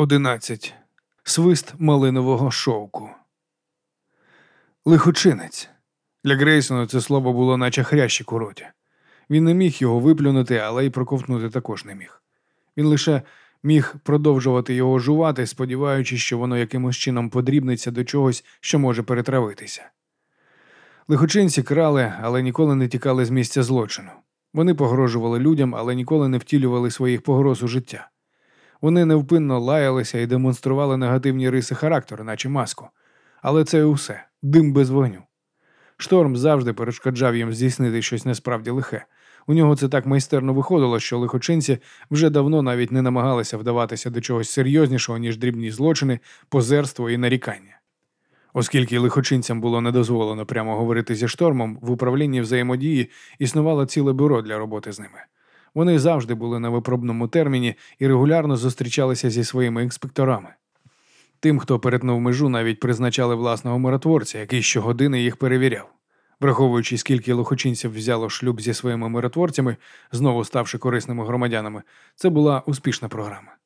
11. Свист малинового шовку. Лихочинець. Для Грейсона це слово було наче хрящик у роті. Він не міг його виплюнути, але й проковтнути також не міг. Він лише міг продовжувати його жувати, сподіваючись, що воно якимось чином подрібниться до чогось, що може перетравитися. Лихочинці крали, але ніколи не тікали з місця злочину. Вони погрожували людям, але ніколи не втілювали своїх погроз у життя. Вони невпинно лаялися і демонстрували негативні риси характеру, наче маску. Але це усе дим без вогню. Шторм завжди перешкоджав їм здійснити щось насправді лихе. У нього це так майстерно виходило, що лихочинці вже давно навіть не намагалися вдаватися до чогось серйознішого, ніж дрібні злочини, позерство і нарікання. Оскільки лихочинцям було не дозволено прямо говорити зі штормом, в управлінні взаємодії існувало ціле бюро для роботи з ними. Вони завжди були на випробному терміні і регулярно зустрічалися зі своїми інспекторами. Тим, хто перетнув межу, навіть призначали власного миротворця, який щогодини їх перевіряв. Враховуючи, скільки лохочинців взяло шлюб зі своїми миротворцями, знову ставши корисними громадянами, це була успішна програма.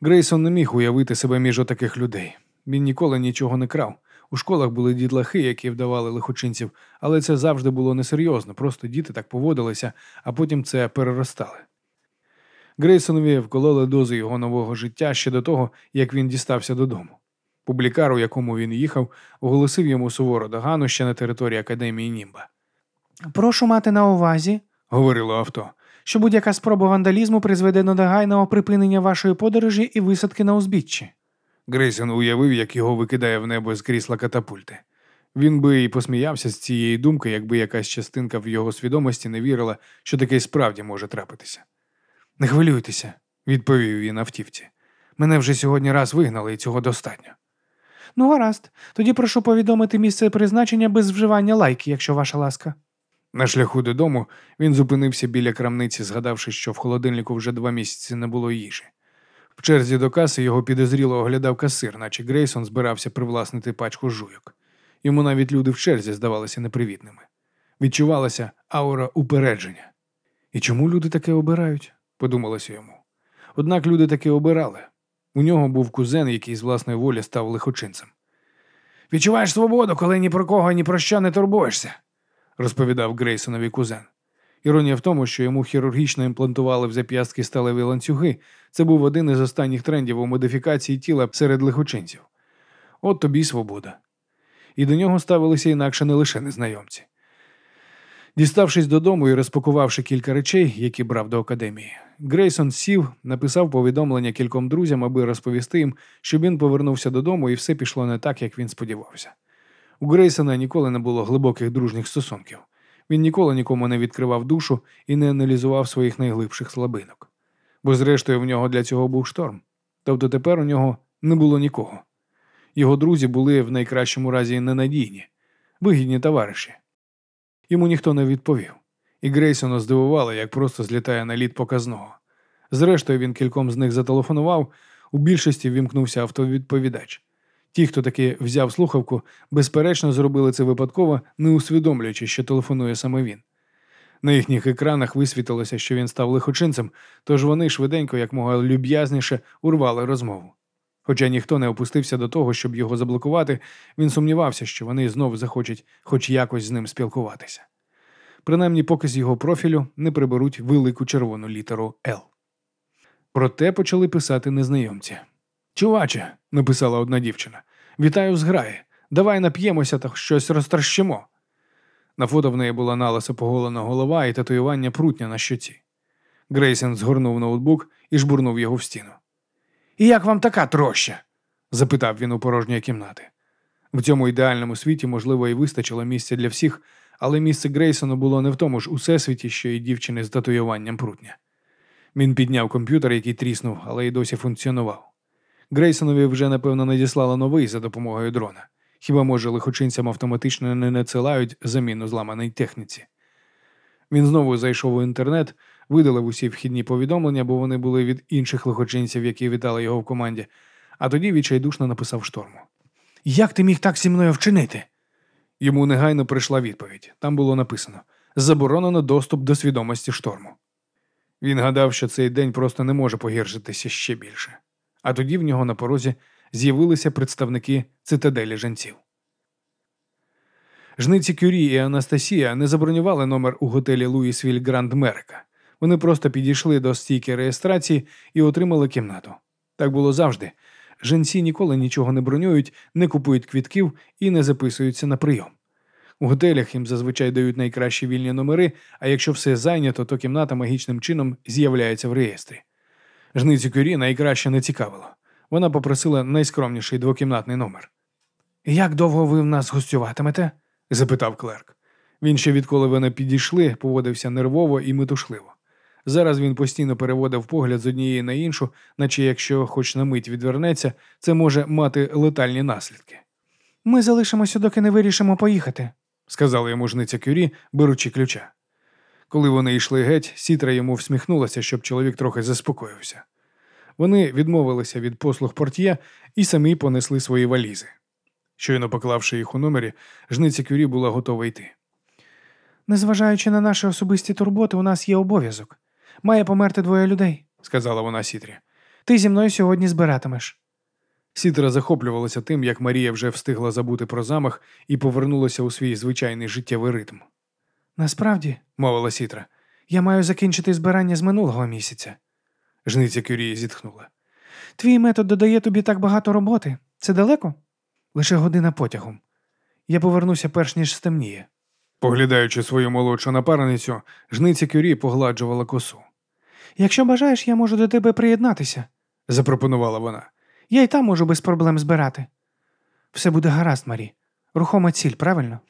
Грейсон не міг уявити себе між отаких людей. Він ніколи нічого не крав. У школах були дітлахи, які вдавали лихочинців, але це завжди було несерйозно, просто діти так поводилися, а потім це переростали. Грейсонові вкололи дози його нового життя ще до того, як він дістався додому. Публікар, у якому він їхав, оголосив йому сувору догану ще на території академії Німба. Прошу мати на увазі, Говорило авто. що будь-яка спроба вандалізму призведе до негайного припинення вашої подорожі і висадки на узбіччі. Грейсон уявив, як його викидає в небо з крісла катапульти. Він би і посміявся з цієї думки, якби якась частинка в його свідомості не вірила, що таке справді може трапитися. Не хвилюйтеся, відповів він автівці. Мене вже сьогодні раз вигнали, і цього достатньо. Ну, гаразд. Тоді прошу повідомити місце призначення без вживання лайки, якщо ваша ласка. На шляху додому він зупинився біля крамниці, згадавши, що в холодильнику вже два місяці не було їжі. В черзі до каси його підозріло оглядав касир, наче Грейсон збирався привласнити пачку жуйок. Йому навіть люди в черзі здавалися непривітними. Відчувалася аура упередження. І чому люди таке обирають? подумалося йому. Однак люди таки обирали. У нього був кузен, який з власної волі став лихочинцем. Відчуваєш свободу, коли ні про кого, ні про що не турбуєшся, розповідав Грейсонові кузен. Іронія в тому, що йому хірургічно імплантували в зап'ястки сталеві ланцюги, це був один із останніх трендів у модифікації тіла серед лихочинців. От тобі свобода. І до нього ставилися інакше не лише незнайомці. Діставшись додому і розпакувавши кілька речей, які брав до академії, Грейсон сів, написав повідомлення кільком друзям, аби розповісти їм, щоб він повернувся додому і все пішло не так, як він сподівався. У Грейсона ніколи не було глибоких дружніх стосунків. Він ніколи нікому не відкривав душу і не аналізував своїх найглибших слабинок. Бо, зрештою, в нього для цього був шторм. Тобто тепер у нього не було нікого. Його друзі були в найкращому разі ненадійні, вигідні товариші. Йому ніхто не відповів, і Грейсона здивувало, як просто злітає на лід показного. Зрештою, він кільком з них зателефонував, у більшості вімкнувся автовідповідач. Ті, хто таки взяв слухавку, безперечно зробили це випадково, не усвідомлюючи, що телефонує саме він. На їхніх екранах висвітилося, що він став лихочинцем, тож вони швиденько, як мога люб'язніше, урвали розмову. Хоча ніхто не опустився до того, щоб його заблокувати, він сумнівався, що вони знов захочуть хоч якось з ним спілкуватися. Принаймні, поки з його профілю не приберуть велику червону літеру Л. Проте почали писати незнайомці. Чуваче, написала одна дівчина, вітаю з граї. Давай нап'ємося та щось розтращимо. На фото в неї була налиса поголена голова і татуювання прутня на щоці. Грейсен згорнув ноутбук і жбурнув його в стіну. І як вам така троща? запитав він у порожньої кімнати. В цьому ідеальному світі, можливо, і вистачило місця для всіх, але місце Грейсону було не в тому ж усесвіті, що й дівчини з татуюванням прутня. Він підняв комп'ютер, який тріснув, але й досі функціонував. Грейсонові вже, напевно, надіслали новий за допомогою дрона. Хіба, може, лихочинцям автоматично не надсилають заміну зламаній техніці? Він знову зайшов у інтернет, видалив усі вхідні повідомлення, бо вони були від інших лихочинців, які вітали його в команді, а тоді відчайдушно написав шторму. Як ти міг так зі мною вчинити? Йому негайно прийшла відповідь. Там було написано Заборонено доступ до свідомості шторму. Він гадав, що цей день просто не може погіршитися ще більше. А тоді в нього на порозі з'явилися представники цитаделі жанців. Жниці Кюрі і Анастасія не забронювали номер у готелі Луїсвіль Гранд Мерика. Вони просто підійшли до стійки реєстрації і отримали кімнату. Так було завжди. Жінці ніколи нічого не бронюють, не купують квітків і не записуються на прийом. У готелях їм зазвичай дають найкращі вільні номери, а якщо все зайнято, то кімната магічним чином з'являється в реєстрі. Жницю Кюрі найкраще не цікавило. Вона попросила найскромніший двокімнатний номер. Як довго ви в нас гостюватимете? запитав клерк. Він ще відколи вони підійшли, поводився нервово і метушливо. Зараз він постійно переводив погляд з однієї на іншу, наче якщо хоч на мить відвернеться, це може мати летальні наслідки. Ми залишимося, доки не вирішимо поїхати. сказала йому жниця Кюрі, беручи ключа. Коли вони йшли геть, сітра йому всміхнулася, щоб чоловік трохи заспокоївся. Вони відмовилися від послуг портьє і самі понесли свої валізи. Щойно поклавши їх у номері, жниця Кюрі була готова йти. Незважаючи на наші особисті турботи, у нас є обов'язок. Має померти двоє людей, сказала вона Сітрі. Ти зі мною сьогодні збиратимеш. Сітра захоплювалася тим, як Марія вже встигла забути про замах і повернулася у свій звичайний життєвий ритм. Насправді, мовила Сітра. я маю закінчити збирання з минулого місяця. Жниця Кюрії зітхнула. Твій метод додає тобі так багато роботи. Це далеко? Лише година потягом. Я повернуся перш ніж стемніє. Поглядаючи свою молодшу напарницю, жниця Кюрі погладжувала косу. Якщо бажаєш, я можу до тебе приєднатися, запропонувала вона. Я й там можу без проблем збирати. Все буде гаразд, Марі. Рухома ціль, правильно?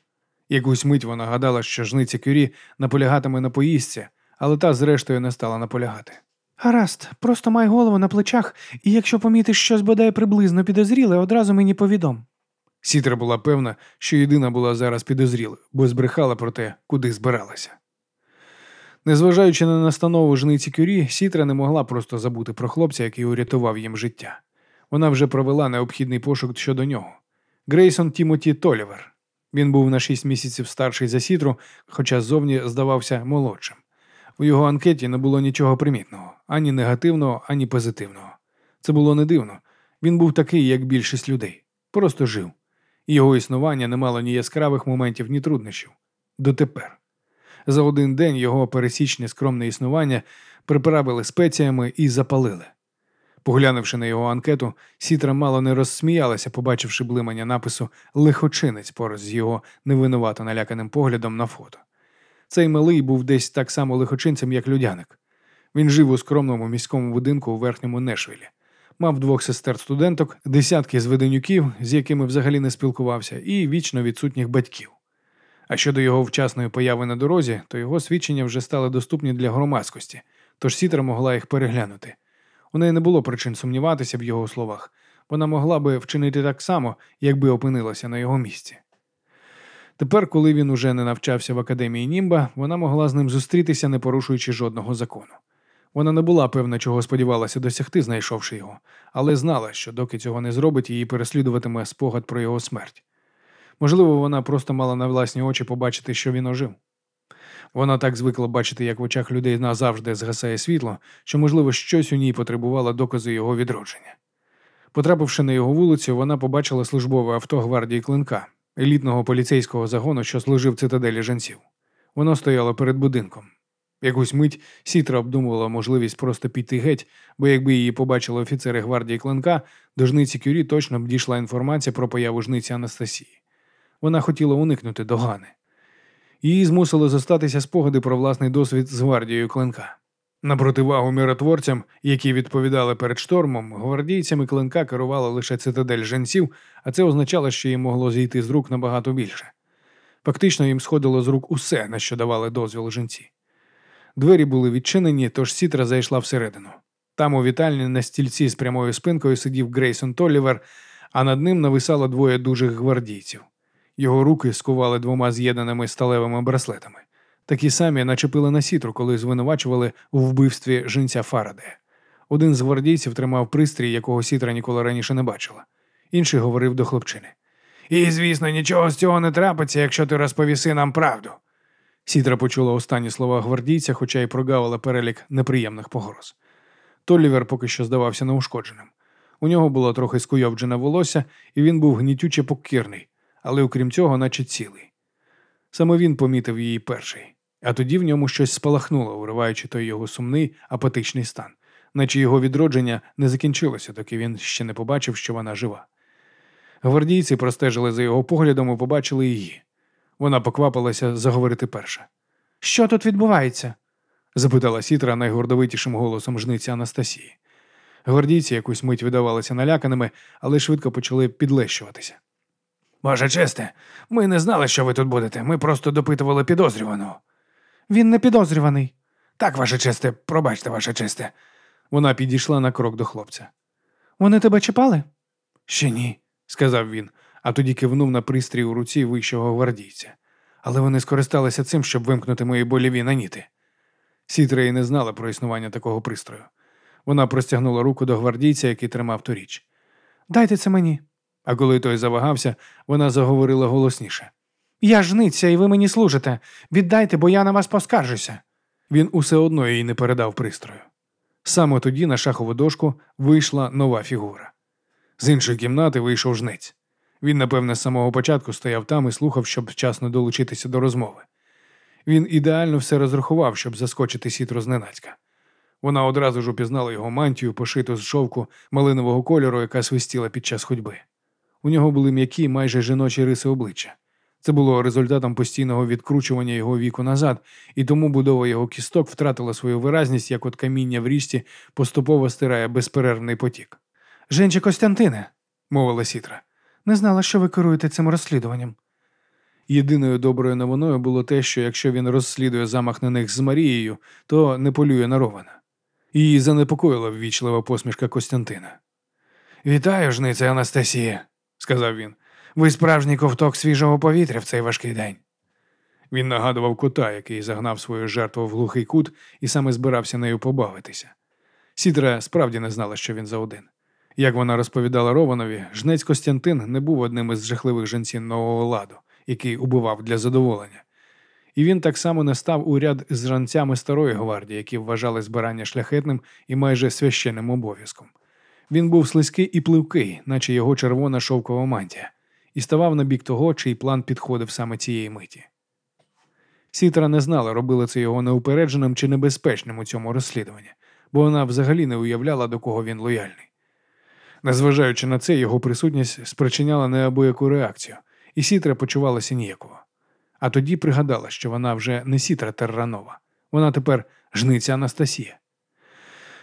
Якусь мить вона гадала, що жниця Кюрі наполягатиме на поїздці, але та, зрештою, не стала наполягати. Гаразд, просто май голову на плечах, і якщо помітиш щось бодай приблизно підозріле, одразу мені повідом. Сітра була певна, що єдина була зараз підозрілою, бо збрехала про те, куди збиралася. Незважаючи на настанову жниці Кюрі, Сітра не могла просто забути про хлопця, який урятував їм життя. Вона вже провела необхідний пошук щодо нього. Грейсон Тімоті Толівер. Він був на шість місяців старший за Сітру, хоча ззовні здавався молодшим. У його анкеті не було нічого примітного, ані негативного, ані позитивного. Це було не дивно. Він був такий, як більшість людей, просто жив. Його існування не мало ні яскравих моментів, ні труднощів. Дотепер. За один день його пересічне скромне існування приправили спеціями і запалили. Поглянувши на його анкету, Сітра мало не розсміялася, побачивши блимання напису Лихочинець поруч з його невинувато наляканим поглядом на фото. Цей малий був десь так само лихочинцем, як людяник. Він жив у скромному міському будинку у верхньому Нешвілі. Мав двох сестер-студенток, десятки зведенюків, з якими взагалі не спілкувався, і вічно відсутніх батьків. А щодо його вчасної появи на дорозі, то його свідчення вже стали доступні для громадськості, тож Сітра могла їх переглянути. У неї не було причин сумніватися в його словах. Вона могла би вчинити так само, якби опинилася на його місці. Тепер, коли він уже не навчався в академії Німба, вона могла з ним зустрітися, не порушуючи жодного закону. Вона не була певна, чого сподівалася досягти, знайшовши його, але знала, що доки цього не зробить, її переслідуватиме спогад про його смерть. Можливо, вона просто мала на власні очі побачити, що він ожив. Вона так звикла бачити, як в очах людей назавжди згасає світло, що, можливо, щось у ній потребувало доказу його відродження. Потрапивши на його вулицю, вона побачила службове авто гвардії клинка, елітного поліцейського загону, що служив цитаделі жанців. Воно стояло перед будинком. Якусь мить Сітра обдумувала можливість просто піти геть, бо якби її побачили офіцери гвардії клинка, до жниці Кюрі точно б дійшла інформація про появу жниці Анастасії. Вона хотіла уникнути догани. Її змусили зостатися спогади про власний досвід з гвардією клинка. На противагу миротворцям, які відповідали перед штормом, гвардійцями клинка керувала лише цитадель женців, а це означало, що їм могло зійти з рук набагато більше. Фактично їм сходило з рук усе, на що давали дозвіл жінці. Двері були відчинені, тож сітра зайшла всередину. Там у вітальні на стільці з прямою спинкою сидів Грейсон Толлівер, а над ним нависало двоє дужих гвардійців. Його руки скували двома з'єднаними сталевими браслетами. Такі самі начепили на сітру, коли звинувачували у вбивстві жінця Фарадея. Один з гвардійців тримав пристрій, якого сітра ніколи раніше не бачила. Інший говорив до хлопчини. І, звісно, нічого з цього не трапиться, якщо ти розповіси нам правду. Сітра почула останні слова гвардійця, хоча й прогавила перелік неприємних погроз. Толівер поки що здавався неушкодженим. У нього було трохи скуйовджене волосся, і він був гнітюче покірний, але окрім цього, наче цілий. Саме він помітив її перший, а тоді в ньому щось спалахнуло, уриваючи той його сумний, апатичний стан, наче його відродження не закінчилося, доки він ще не побачив, що вона жива. Гвардійці простежили за його поглядом і побачили її. Вона поквапилася заговорити перша. Що тут відбувається? запитала сітра найгордовитішим голосом жниці Анастасії. Гвардійці якусь мить видавалися наляканими, але швидко почали підлещуватися. Ваше честе, ми не знали, що ви тут будете. Ми просто допитували підозрюваного. Він не підозрюваний. Так, ваше честе, пробачте, ваше честе. Вона підійшла на крок до хлопця. Вони тебе чіпали? Ще ні, сказав він, а тоді кивнув на пристрій у руці вищого гвардійця. Але вони скористалися цим, щоб вимкнути мої боліві наніти. Сітра і не знала про існування такого пристрою. Вона простягнула руку до гвардійця, який тримав ту річ. Дайте це мені. А коли той завагався, вона заговорила голосніше. Я жниця, і ви мені служите. Віддайте, бо я на вас поскаржуся. Він усе одно їй не передав пристрою. Саме тоді на шахову дошку вийшла нова фігура. З іншої кімнати вийшов жнець. Він, напевне, з самого початку стояв там і слухав, щоб вчасно долучитися до розмови. Він ідеально все розрахував, щоб заскочити сітру зненацька. Вона одразу ж упізнала його мантію, пошиту з шовку малинового кольору, яка свистіла під час ходьби. У нього були м'які, майже жіночі риси обличчя. Це було результатом постійного відкручування його віку назад, і тому будова його кісток втратила свою виразність, як от каміння в річці поступово стирає безперервний потік. Женче Костянтине, мовила сітра. Не знала, що ви керуєте цим розслідуванням. Єдиною доброю новиною було те, що якщо він розслідує замах на них з Марією, то не полює на Рована. Її занепокоїла ввічлива посмішка Костянтина. Вітаю, жниця Анастасія, сказав він. Ви справжній ковток свіжого повітря в цей важкий день. Він нагадував кота, який загнав свою жертву в глухий кут і саме збирався нею побавитися. Сітра справді не знала, що він за один. Як вона розповідала Рованові, жнець Костянтин не був одним із жахливих жінців нового ладу, який убивав для задоволення. І він так само не став у ряд з жанцями старої гвардії, які вважали збирання шляхетним і майже священним обов'язком. Він був слизький і пливкий, наче його червона шовкова мантія, і ставав на бік того, чий план підходив саме цієї миті. Сітра не знала, робили це його неупередженим чи небезпечним у цьому розслідуванні, бо вона взагалі не уявляла, до кого він лояльний. Незважаючи на це, його присутність спричиняла неабияку реакцію, і Сітра почувалася ніяково. А тоді пригадала, що вона вже не Сітра Терранова, вона тепер жниця Анастасія.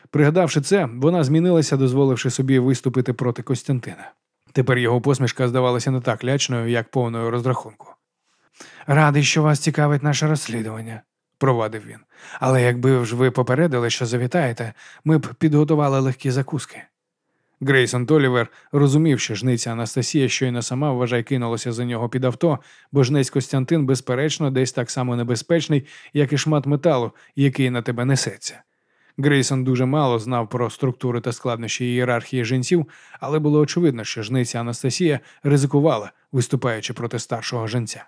Пригадавши це, вона змінилася, дозволивши собі виступити проти Костянтина. Тепер його посмішка здавалася не так лячною, як повною розрахунку. Радий, що вас цікавить наше розслідування, провадив він. Але якби ж ви попередили, що завітаєте, ми б підготували легкі закуски. Грейсон Толівер розумів, що жниця Анастасія щойно сама вважай кинулася за нього під авто, бо жнець Костянтин, безперечно, десь так само небезпечний, як і шмат металу, який на тебе несеться. Грейсон дуже мало знав про структури та складнощі ієрархії жінців, але було очевидно, що жниця Анастасія ризикувала, виступаючи проти старшого жінця.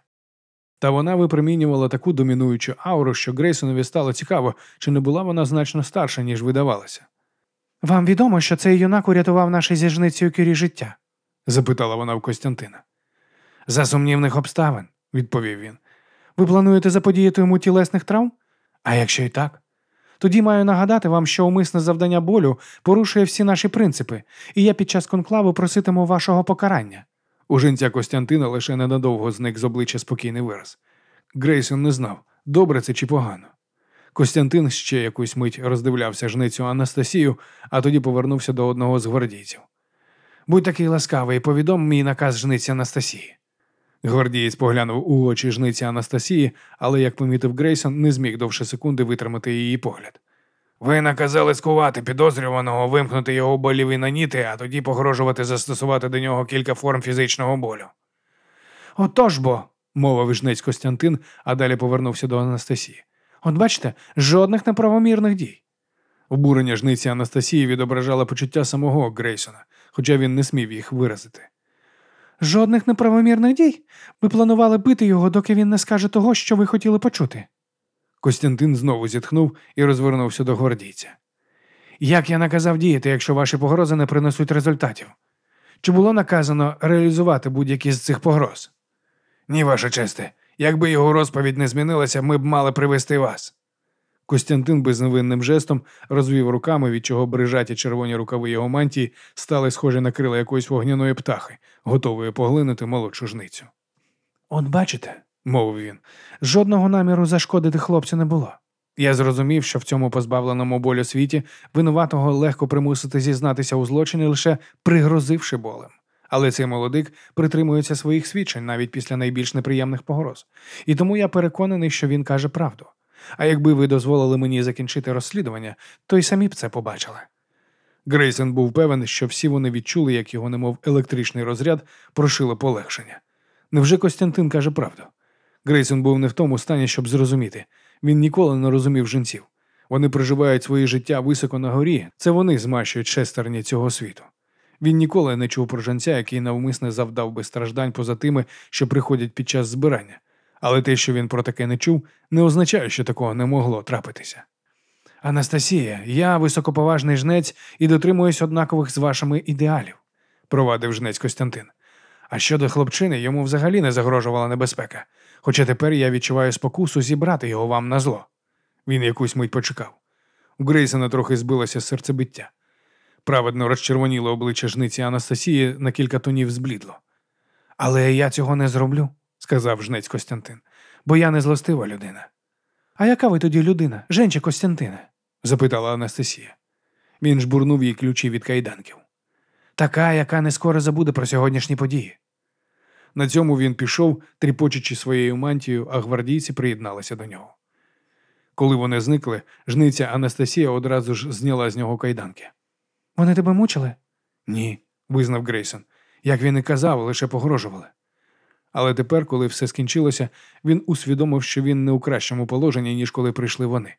Та вона випромінювала таку домінуючу ауру, що Грейсонові стало цікаво, чи не була вона значно старша, ніж видавалася. Вам відомо, що цей юнак урятував наше зі жницею кюрі життя? запитала вона в Костянтина. За сумнівних обставин, відповів він. Ви плануєте заподіяти йому тілесних травм? А якщо і так? Тоді маю нагадати вам, що умисне завдання болю порушує всі наші принципи, і я під час конклаву проситиму вашого покарання. У жінця Костянтина лише ненадовго зник з обличчя спокійний вираз. Грейсон не знав, добре це чи погано. Костянтин ще якусь мить роздивлявся жницю Анастасію, а тоді повернувся до одного з гвардійців. Будь такий ласкавий, повідом мій наказ жниці Анастасії. Гвардієць поглянув у очі жниці Анастасії, але, як помітив Грейсон, не зміг довше секунди витримати її погляд. Ви наказали скувати підозрюваного, вимкнути його боліві наніти, а тоді погрожувати застосувати до нього кілька форм фізичного болю. Отож бо, мовив жнець Костянтин, а далі повернувся до Анастасії. От бачите, жодних неправомірних дій. Обурення жниці Анастасії відображало почуття самого Грейсона, хоча він не смів їх виразити. Жодних неправомірних дій. Ви планували бити його, доки він не скаже того, що ви хотіли почути. Костянтин знову зітхнув і розвернувся до гвардійця. Як я наказав діяти, якщо ваші погрози не принесуть результатів? Чи було наказано реалізувати будь-які з цих погроз? Ні, ваша честе. Якби його розповідь не змінилася, ми б мали привести вас. Костянтин безневинним жестом розвів руками, від чого брижаті червоні рукави його мантії стали схожі на крила якоїсь вогняної птахи, готової поглинути молодшу жницю. От бачите, Мовив він. жодного наміру зашкодити хлопцю не було. Я зрозумів, що в цьому позбавленому болю світі винуватого легко примусити зізнатися у злочині, лише пригрозивши болем. Але цей молодик притримується своїх свідчень навіть після найбільш неприємних погроз. І тому я переконаний, що він каже правду. А якби ви дозволили мені закінчити розслідування, то й самі б це побачили. Грейсон був певен, що всі вони відчули, як його, немов електричний розряд, прошило полегшення. Невже Костянтин каже правду? Грейсон був не в тому стані, щоб зрозуміти. Він ніколи не розумів жінців. Вони проживають своє життя високо на горі, це вони змащують шестерні цього світу. Він ніколи не чув про жінця, який навмисне завдав би страждань поза тими, що приходять під час збирання. Але те, що він про таке не чув, не означає, що такого не могло трапитися. Анастасія, я високоповажний жнець і дотримуюсь однакових з вашими ідеалів, провадив жнець Костянтин. А щодо хлопчини, йому взагалі не загрожувала небезпека, хоча тепер я відчуваю спокусу зібрати його вам на зло. Він якусь мить почекав. У Грейсона трохи збилося серцебиття. Праведно розчервоніло обличчя жниці Анастасії на кілька тонів зблідло. Але я цього не зроблю, сказав жнець Костянтин, бо я не злостива людина. А яка ви тоді людина, Женче Костянтине? запитала Анастасія. Він жбурнув їй ключі від кайданків. Така, яка не скоро забуде про сьогоднішні події. На цьому він пішов, тріпочучи своєю мантією, а гвардійці приєдналися до нього. Коли вони зникли, жниця Анастасія одразу ж зняла з нього кайданки. Вони тебе мучили? Ні, визнав Грейсон. Як він і казав, лише погрожували. Але тепер, коли все скінчилося, він усвідомив, що він не у кращому положенні, ніж коли прийшли вони.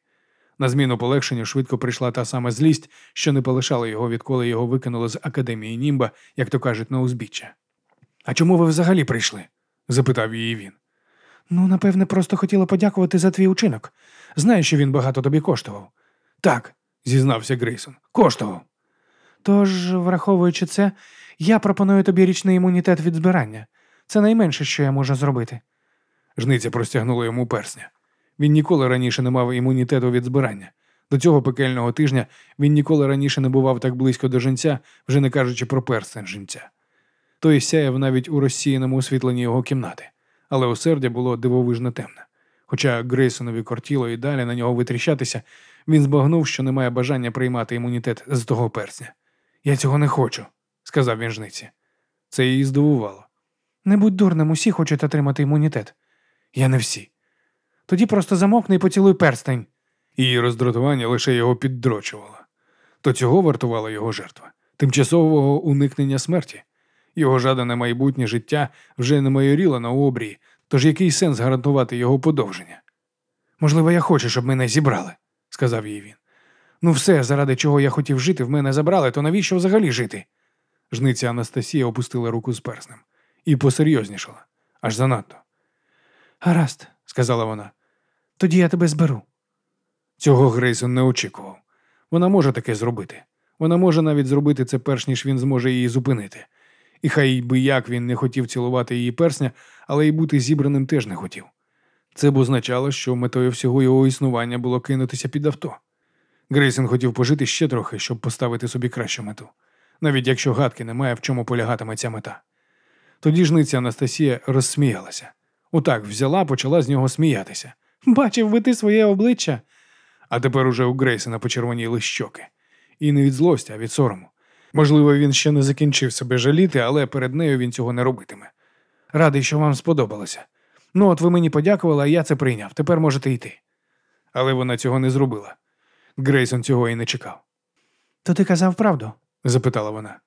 На зміну полегшенню швидко прийшла та сама злість, що не полишала його, відколи його викинули з академії Німба, як то кажуть, на узбіччя. А чому ви взагалі прийшли? запитав її він. Ну, напевне, просто хотіла подякувати за твій учинок. Знаю, що він багато тобі коштував. Так, зізнався Грейсон. Коштував. Тож, враховуючи це, я пропоную тобі річний імунітет від збирання. Це найменше, що я можу зробити. Жниця простягнула йому персня. Він ніколи раніше не мав імунітету від збирання. До цього пекельного тижня він ніколи раніше не бував так близько до жінця, вже не кажучи про перстень жінця. Той сяяв навіть у розсіяному освітленні його кімнати, але осердя було дивовижно темне. Хоча Грейсонові кортіло і далі на нього витріщатися, він збагнув, що не має бажання приймати імунітет з того персня. Я цього не хочу, сказав він жниці. Це її здивувало. Не будь дурним, усі хочуть отримати імунітет. Я не всі. Тоді просто замовкни і поцілуй перстень. Її роздратування лише його піддрочувало. То цього вартувала його жертва тимчасового уникнення смерті. Його жадане майбутнє життя вже не майоріло на обрії, тож який сенс гарантувати його подовження? Можливо, я хочу, щоб мене зібрали, сказав їй він. Ну, все, заради чого я хотів жити, в мене забрали, то навіщо взагалі жити? Жниця Анастасія опустила руку з перснем і посерйознішала, аж занадто. Гаразд, сказала вона. Тоді я тебе зберу. Цього Грейсон не очікував. Вона може таке зробити. Вона може навіть зробити це перш ніж він зможе її зупинити. І хай би як він не хотів цілувати її персня, але й бути зібраним теж не хотів. Це б означало, що метою всього його існування було кинутися під авто. Грейсон хотів пожити ще трохи, щоб поставити собі кращу мету, навіть якщо гадки немає, в чому полягатиме ця мета. Тоді жниця Анастасія розсміялася. Отак взяла, почала з нього сміятися. Бачив би ти своє обличчя. А тепер уже у Грейсона почервоніли щоки. І не від злості, а від сорому. Можливо, він ще не закінчив себе жаліти, але перед нею він цього не робитиме. Радий, що вам сподобалося. Ну, от ви мені подякували, а я це прийняв. Тепер можете йти. Але вона цього не зробила. Грейсон цього і не чекав. То ти казав правду? запитала вона.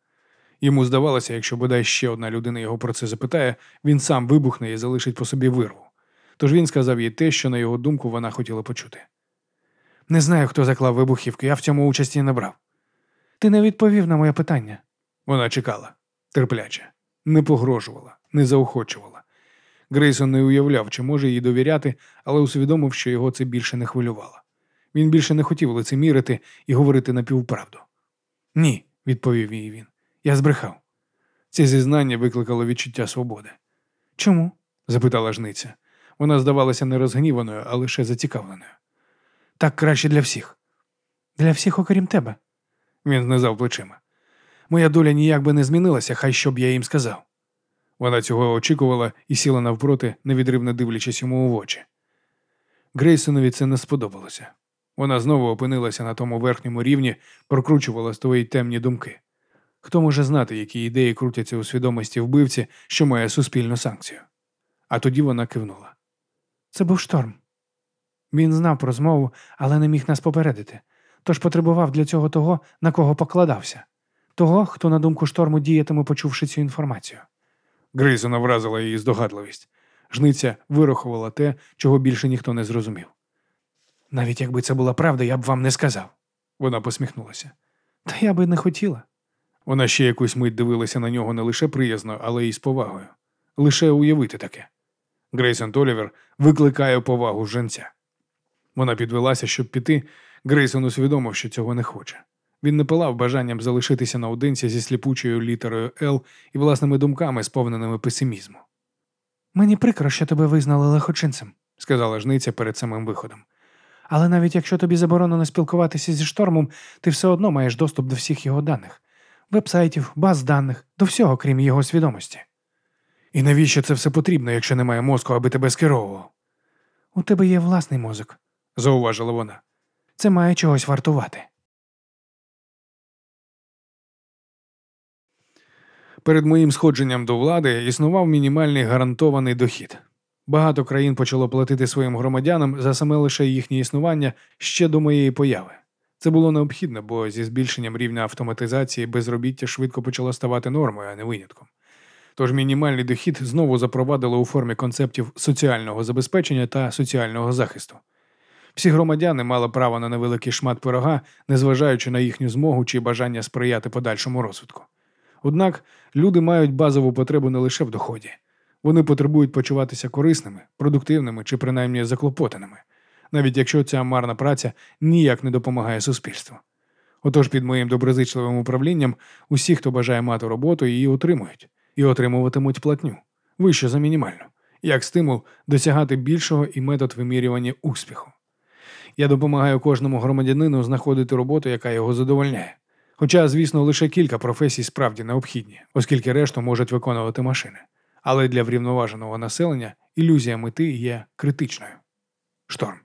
Йому здавалося, якщо бодай ще одна людина його про це запитає, він сам вибухне і залишить по собі вирву. Тож він сказав їй те, що, на його думку, вона хотіла почути. Не знаю, хто заклав вибухівку, я в цьому участі не брав. Ти не відповів на моє питання. Вона чекала, терпляче, не погрожувала, не заохочувала. Грейсон не уявляв, чи може їй довіряти, але усвідомив, що його це більше не хвилювало. Він більше не хотів лицемірити і говорити напівправду. Ні, відповів їй він. Я збрехав. Це зізнання викликало відчуття свободи. Чому? запитала жниця. Вона здавалася не розгніваною, а лише зацікавленою. Так краще для всіх. Для всіх, окрім тебе. Він знизав плечима. Моя доля ніяк би не змінилася, хай що б я їм сказав. Вона цього очікувала і сіла навпроти, невідривно дивлячись йому в очі. Грейсонові це не сподобалося. Вона знову опинилася на тому верхньому рівні, прокручувала свої темні думки. Хто може знати, які ідеї крутяться у свідомості вбивці, що має суспільну санкцію? А тоді вона кивнула. Це був шторм. Він знав про змову, але не міг нас попередити, тож потребував для цього того, на кого покладався, того, хто, на думку шторму, діятиме, почувши цю інформацію. Грейсона вразила її здогадливість. Жниця вирахувала те, чого більше ніхто не зрозумів. Навіть якби це була правда, я б вам не сказав. Вона посміхнулася. Та я би не хотіла. Вона ще якусь мить дивилася на нього не лише приязно, але й з повагою. Лише уявити таке. Грейсон Толівер викликає повагу женця. Вона підвелася, щоб піти. Грейсон усвідомив, що цього не хоче. Він не палав бажанням залишитися наодинці зі сліпучою літерою Л і власними думками, сповненими песимізму, Мені прикро, що тебе визнали лихочинцем, сказала жниця перед самим виходом. але навіть якщо тобі заборонено спілкуватися зі штормом, ти все одно маєш доступ до всіх його даних, вебсайтів, баз даних, до всього, крім його свідомості. І навіщо це все потрібно, якщо немає мозку, аби тебе скеровував? У тебе є власний мозок. зауважила вона. Це має чогось вартувати. Перед моїм сходженням до влади існував мінімальний гарантований дохід. Багато країн почало платити своїм громадянам за саме лише їхнє існування ще до моєї появи. Це було необхідно, бо зі збільшенням рівня автоматизації безробіття швидко почало ставати нормою, а не винятком. Тож мінімальний дохід знову запровадили у формі концептів соціального забезпечення та соціального захисту. Всі громадяни мали право на невеликий шмат пирога, незважаючи на їхню змогу чи бажання сприяти подальшому розвитку. Однак люди мають базову потребу не лише в доході. Вони потребують почуватися корисними, продуктивними чи принаймні заклопотаними, навіть якщо ця марна праця ніяк не допомагає суспільству. Отож, під моїм доброзичливим управлінням усі, хто бажає мати роботу, її отримують і отримуватимуть платню вище за мінімальну, як стимул досягати більшого і метод вимірювання успіху. Я допомагаю кожному громадянину знаходити роботу, яка його задовольняє. Хоча, звісно, лише кілька професій справді необхідні, оскільки решту можуть виконувати машини. Але для врівноваженого населення ілюзія мети є критичною. Шторм.